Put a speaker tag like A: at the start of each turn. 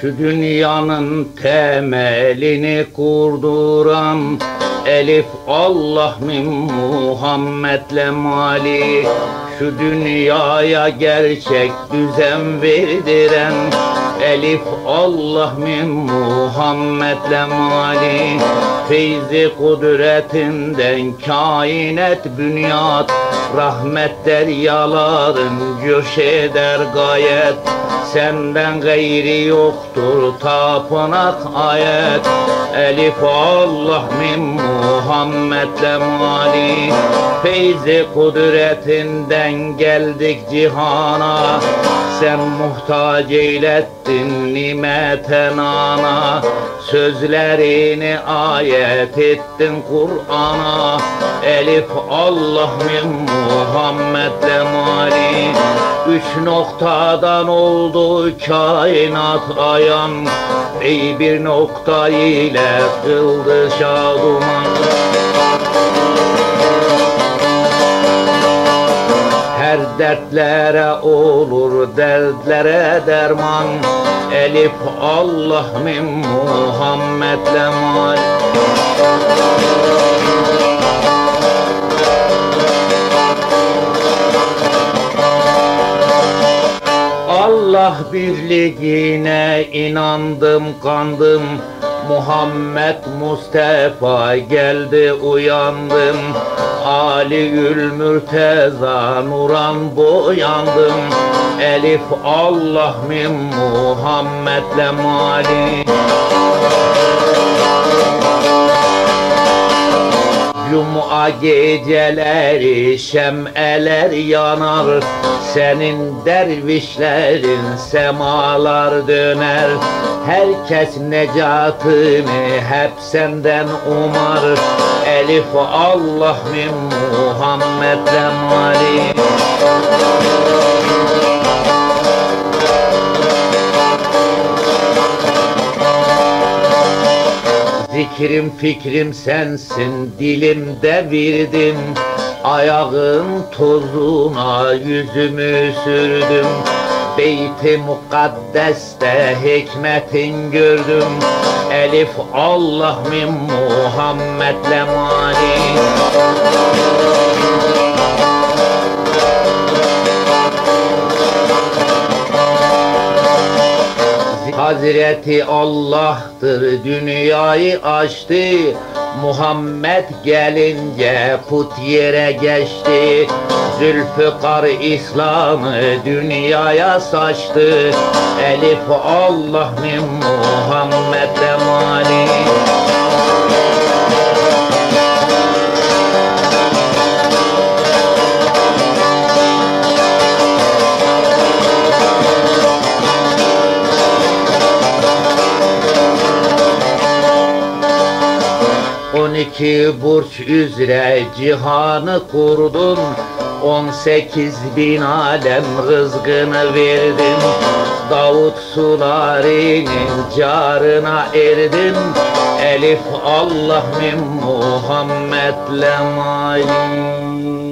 A: Şu dünyanın temelini kurduran Elif Allah min Muhammedle mali. Şu dünyaya gerçek düzen verdiren Elif Allah min Muhammedle mali. Feyzi kudretinden kainat bünyat. Rahmet deryaların göş eder gayet. Senden gayri yoktur tapınak ayet. Elif Allah min Muhammedle mali. Feyzi kudretinden geldik cihana. Sen muhtaç eylettin nimete nana Sözlerini ayet ettin Kur'an'a. Elif Allah min Muhammedle mali Üç noktadan oldu kainat ayan. Ey bir nokta ile kıldı şaduman Her dertlere olur dertlere derman. Elif Allah min Muhammedle mal Allah birliğine inandım kandım Muhammed Mustafa geldi uyandım. Ali Mürteza nuran boyandım. Elif Allah min Muhammedle mali Cuma geceleri şem'eler yanar. Senin dervişlerin semalar döner. Herkes necatını hep senden umar. Elif Allah min Muhammedle mali Zikrim fikrim sensin dilimde virdim. Ayağın tozuna yüzümü sürdüm. Beyt-i mukaddeste hikmetin gördüm. Elif Allah min Muhammedle mani Hazreti Allah'tır dünyayı açtı. Muhammed gelince put yere geçti. Zülfikar İslam'ı dünyaya saçtı. Elif Allah min Muhammed mani On iki burç üzere cihanı kurdun On sekiz bin alem rızkını verdin Davut sularının carına erdin Elif Allah min Muhammedle mali